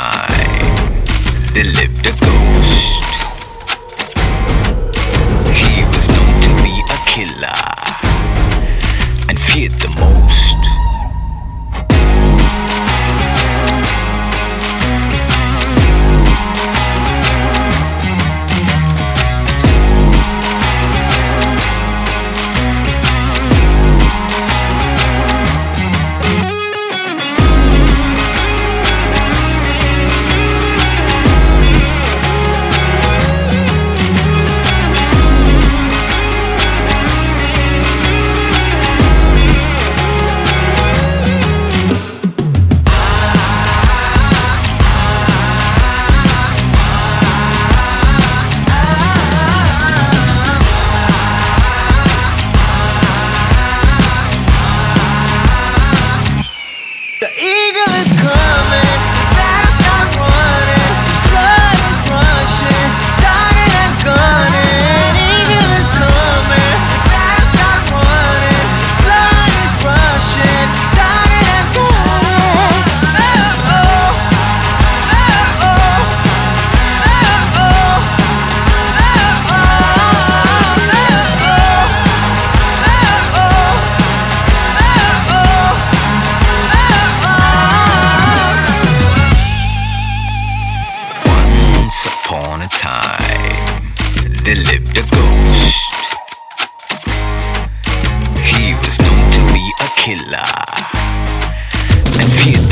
time, there lived a ghost. He was known to be a killer and feared the most. The eagle is coming, They lived a ghost. He was known to be a killer. And feared